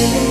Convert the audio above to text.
you.